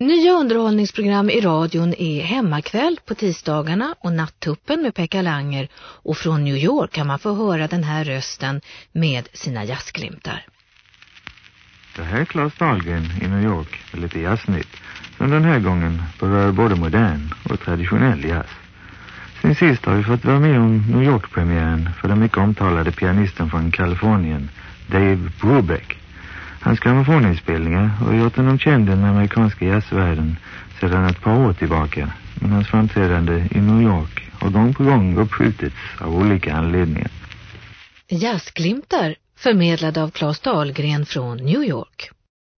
Nya underhållningsprogram i radion är Hemmakväll på tisdagarna och Nattuppen med Pekka Langer och från New York kan man få höra den här rösten med sina jazzglimtar. Det här är Claes Dahlgren i New York med lite jazznytt som den här gången berör både modern och traditionell jazz. Sen sist har vi fått vara med om New York-premiären för den mycket omtalade pianisten från Kalifornien, Dave Brubeck. Hans grammofoninspelningar har gjort honom känd i den amerikanska jazzvärlden sedan ett par år tillbaka. Men hans framträdande i New York har gång på gång uppskjutits av olika anledningar. Jazzglimtar förmedlade av Claes Dahlgren från New York.